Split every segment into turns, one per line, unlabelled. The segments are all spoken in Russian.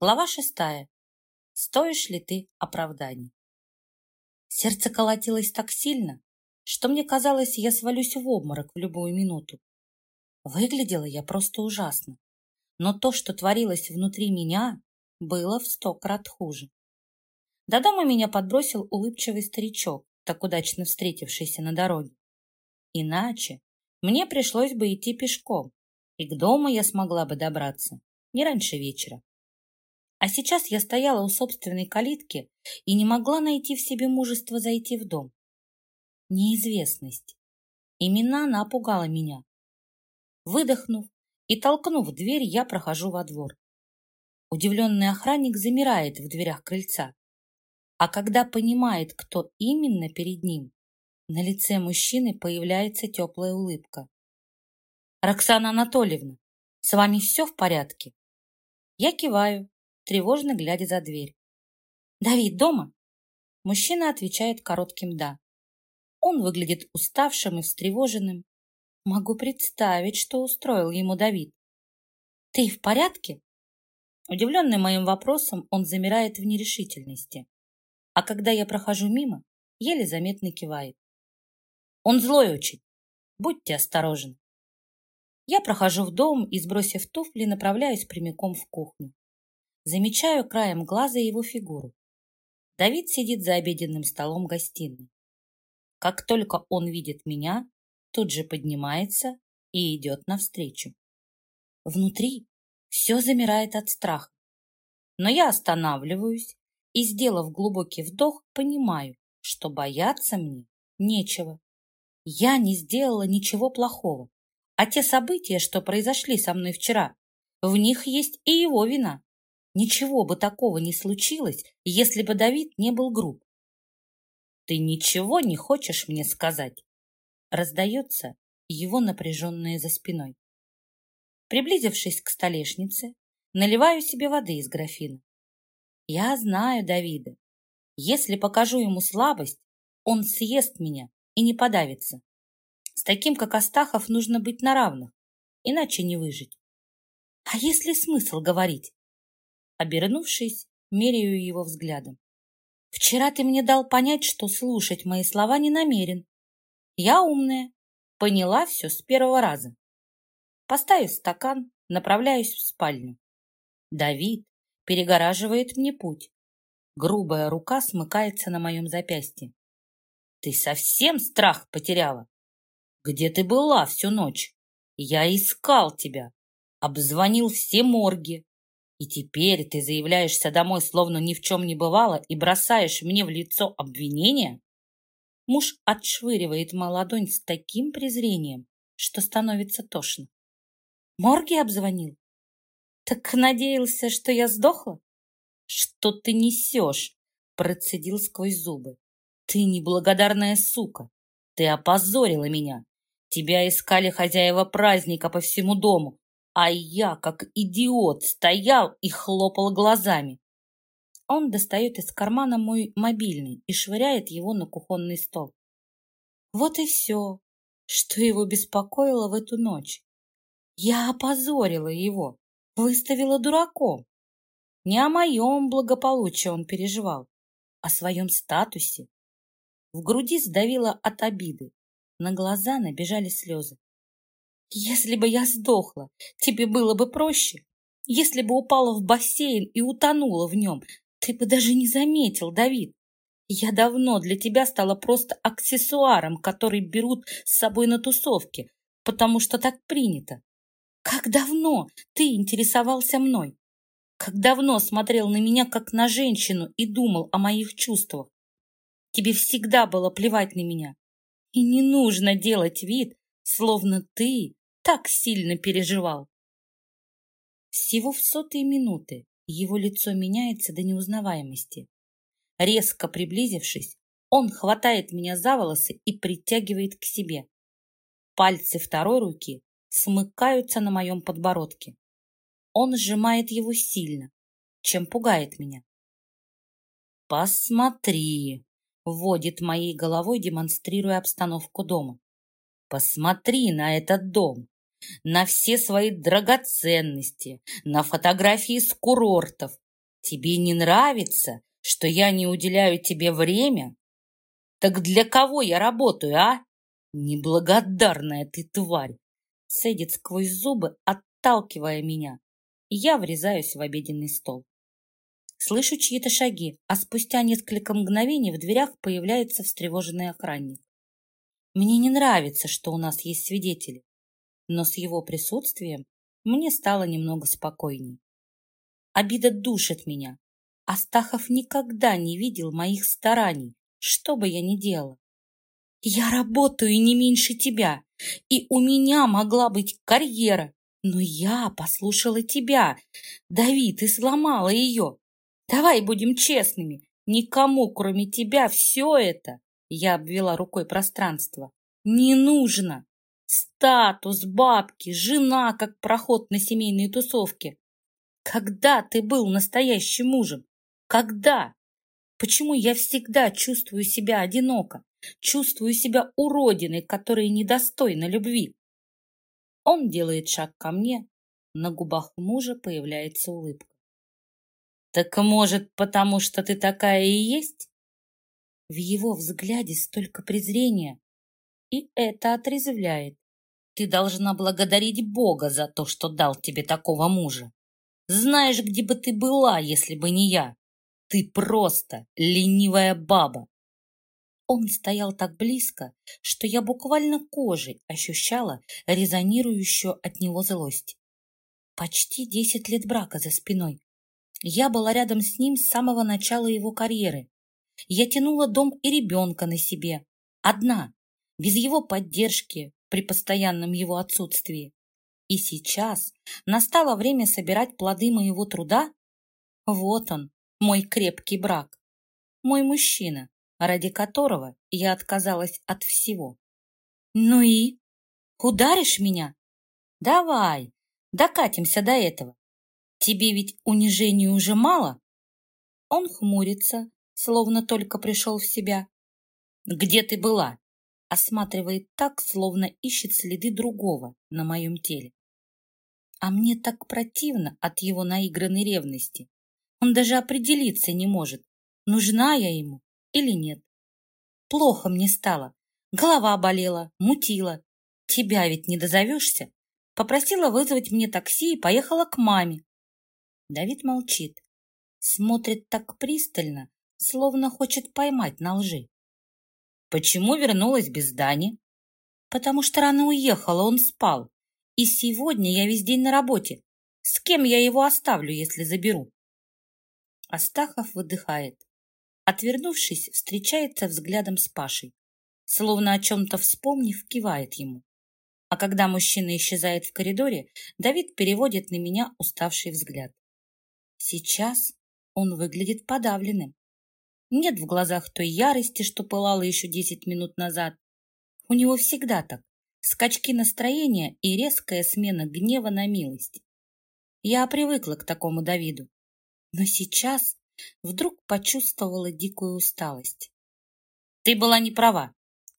Глава шестая. Стоишь ли ты оправданий? Сердце колотилось так сильно, что мне казалось, я свалюсь в обморок в любую минуту. Выглядела я просто ужасно, но то, что творилось внутри меня, было в сто крат хуже. До дома меня подбросил улыбчивый старичок, так удачно встретившийся на дороге. Иначе мне пришлось бы идти пешком, и к дому я смогла бы добраться не раньше вечера. А сейчас я стояла у собственной калитки и не могла найти в себе мужество зайти в дом. Неизвестность. Именно она пугала меня. Выдохнув и толкнув дверь, я прохожу во двор. Удивленный охранник замирает в дверях крыльца. А когда понимает, кто именно перед ним, на лице мужчины появляется теплая улыбка. «Роксана Анатольевна, с вами все в порядке?» Я киваю, тревожно глядя за дверь. «Давид дома?» Мужчина отвечает коротким «да». Он выглядит уставшим и встревоженным. Могу представить, что устроил ему Давид. «Ты в порядке?» Удивленный моим вопросом, он замирает в нерешительности. А когда я прохожу мимо, еле заметно кивает. Он злой очень. Будьте осторожны. Я прохожу в дом и, сбросив туфли, направляюсь прямиком в кухню. Замечаю краем глаза его фигуру. Давид сидит за обеденным столом гостиной. Как только он видит меня, тут же поднимается и идет навстречу. Внутри все замирает от страха. Но я останавливаюсь и, сделав глубокий вдох, понимаю, что бояться мне нечего. Я не сделала ничего плохого, а те события, что произошли со мной вчера, в них есть и его вина. Ничего бы такого не случилось, если бы Давид не был груб. «Ты ничего не хочешь мне сказать?» Раздается его напряженное за спиной. Приблизившись к столешнице, наливаю себе воды из графина. Я знаю Давида. Если покажу ему слабость, он съест меня и не подавится. С таким, как Астахов, нужно быть на равных, иначе не выжить. А если смысл говорить? Обернувшись, меряю его взглядом. Вчера ты мне дал понять, что слушать мои слова не намерен. Я умная, поняла все с первого раза. Поставив стакан, направляюсь в спальню. Давид перегораживает мне путь. Грубая рука смыкается на моем запястье. Ты совсем страх потеряла? Где ты была всю ночь? Я искал тебя, обзвонил все морги, и теперь ты заявляешься домой, словно ни в чем не бывало, и бросаешь мне в лицо обвинения? Муж отшвыривает мою ладонь с таким презрением, что становится тошно. Морги обзвонил? Так надеялся, что я сдохла? Что ты несешь? Процедил сквозь зубы. Ты неблагодарная сука. Ты опозорила меня. Тебя искали хозяева праздника по всему дому, а я, как идиот, стоял и хлопал глазами. Он достает из кармана мой мобильный и швыряет его на кухонный стол. Вот и все, что его беспокоило в эту ночь. Я опозорила его, выставила дураком. Не о моем благополучии он переживал, о своем статусе. В груди сдавило от обиды, на глаза набежали слезы. Если бы я сдохла, тебе было бы проще. Если бы упала в бассейн и утонула в нем, ты бы даже не заметил, Давид. Я давно для тебя стала просто аксессуаром, который берут с собой на тусовки, потому что так принято. Как давно ты интересовался мной? Как давно смотрел на меня, как на женщину, и думал о моих чувствах? Тебе всегда было плевать на меня. И не нужно делать вид, словно ты так сильно переживал. Всего в сотые минуты его лицо меняется до неузнаваемости. Резко приблизившись, он хватает меня за волосы и притягивает к себе. Пальцы второй руки смыкаются на моем подбородке. Он сжимает его сильно, чем пугает меня. «Посмотри!» — вводит моей головой, демонстрируя обстановку дома. «Посмотри на этот дом! На все свои драгоценности, на фотографии с курортов, Тебе не нравится, что я не уделяю тебе время? Так для кого я работаю, а? Неблагодарная ты тварь! Цедит сквозь зубы, отталкивая меня. Я врезаюсь в обеденный стол. Слышу чьи-то шаги, а спустя несколько мгновений в дверях появляется встревоженный охранник. Мне не нравится, что у нас есть свидетели, но с его присутствием мне стало немного спокойней. Обида душит меня. Астахов никогда не видел моих стараний, что бы я ни делала. Я работаю не меньше тебя, и у меня могла быть карьера, но я послушала тебя. Давид, и сломала ее. Давай будем честными. Никому, кроме тебя, все это, я обвела рукой пространство, не нужно. Статус, бабки, жена, как проход на семейные тусовки. Когда ты был настоящим мужем? Когда? Почему я всегда чувствую себя одиноко? Чувствую себя уродиной, которая недостойна любви? Он делает шаг ко мне. На губах мужа появляется улыбка. Так может, потому что ты такая и есть? В его взгляде столько презрения, и это отрезвляет. Ты должна благодарить Бога за то, что дал тебе такого мужа. Знаешь, где бы ты была, если бы не я? Ты просто ленивая баба. Он стоял так близко, что я буквально кожей ощущала резонирующую от него злость. Почти десять лет брака за спиной. Я была рядом с ним с самого начала его карьеры. Я тянула дом и ребенка на себе. Одна, без его поддержки при постоянном его отсутствии. И сейчас настало время собирать плоды моего труда? Вот он, мой крепкий брак. Мой мужчина, ради которого я отказалась от всего. Ну и? Ударишь меня? Давай, докатимся до этого. Тебе ведь унижения уже мало? Он хмурится, словно только пришел в себя. Где ты была? Осматривает так, словно ищет следы другого на моем теле. А мне так противно от его наигранной ревности. Он даже определиться не может, нужна я ему или нет. Плохо мне стало. Голова болела, мутила. Тебя ведь не дозовешься. Попросила вызвать мне такси и поехала к маме. Давид молчит. Смотрит так пристально, словно хочет поймать на лжи. Почему вернулась без Дани? Потому что рано уехала, он спал. И сегодня я весь день на работе. С кем я его оставлю, если заберу? Астахов выдыхает. Отвернувшись, встречается взглядом с Пашей. Словно о чем-то вспомнив, кивает ему. А когда мужчина исчезает в коридоре, Давид переводит на меня уставший взгляд. Сейчас он выглядит подавленным. Нет в глазах той ярости, что пылала еще десять минут назад. У него всегда так. Скачки настроения и резкая смена гнева на милость. Я привыкла к такому Давиду. Но сейчас вдруг почувствовала дикую усталость. Ты была не права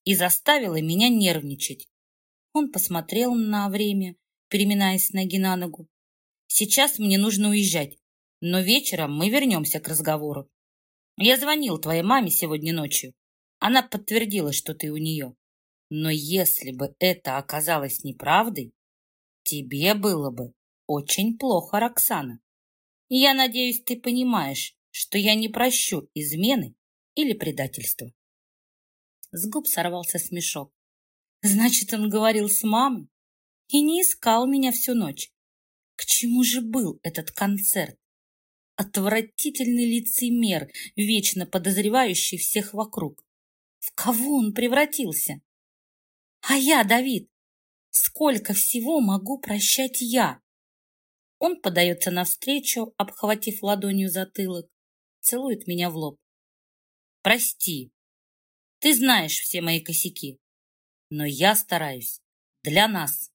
и заставила меня нервничать. Он посмотрел на время, переминаясь с ноги на ногу. Сейчас мне нужно уезжать, но вечером мы вернемся к разговору. Я звонил твоей маме сегодня ночью. Она подтвердила, что ты у нее. Но если бы это оказалось неправдой, тебе было бы очень плохо, Роксана. Я надеюсь, ты понимаешь, что я не прощу измены или предательства. С губ сорвался смешок. Значит, он говорил с мамой и не искал меня всю ночь. К чему же был этот концерт? Отвратительный лицемер, вечно подозревающий всех вокруг. В кого он превратился? А я, Давид, сколько всего могу прощать я? Он подается навстречу, обхватив ладонью затылок, целует меня в лоб. Прости, ты знаешь все мои косяки, но я стараюсь для нас.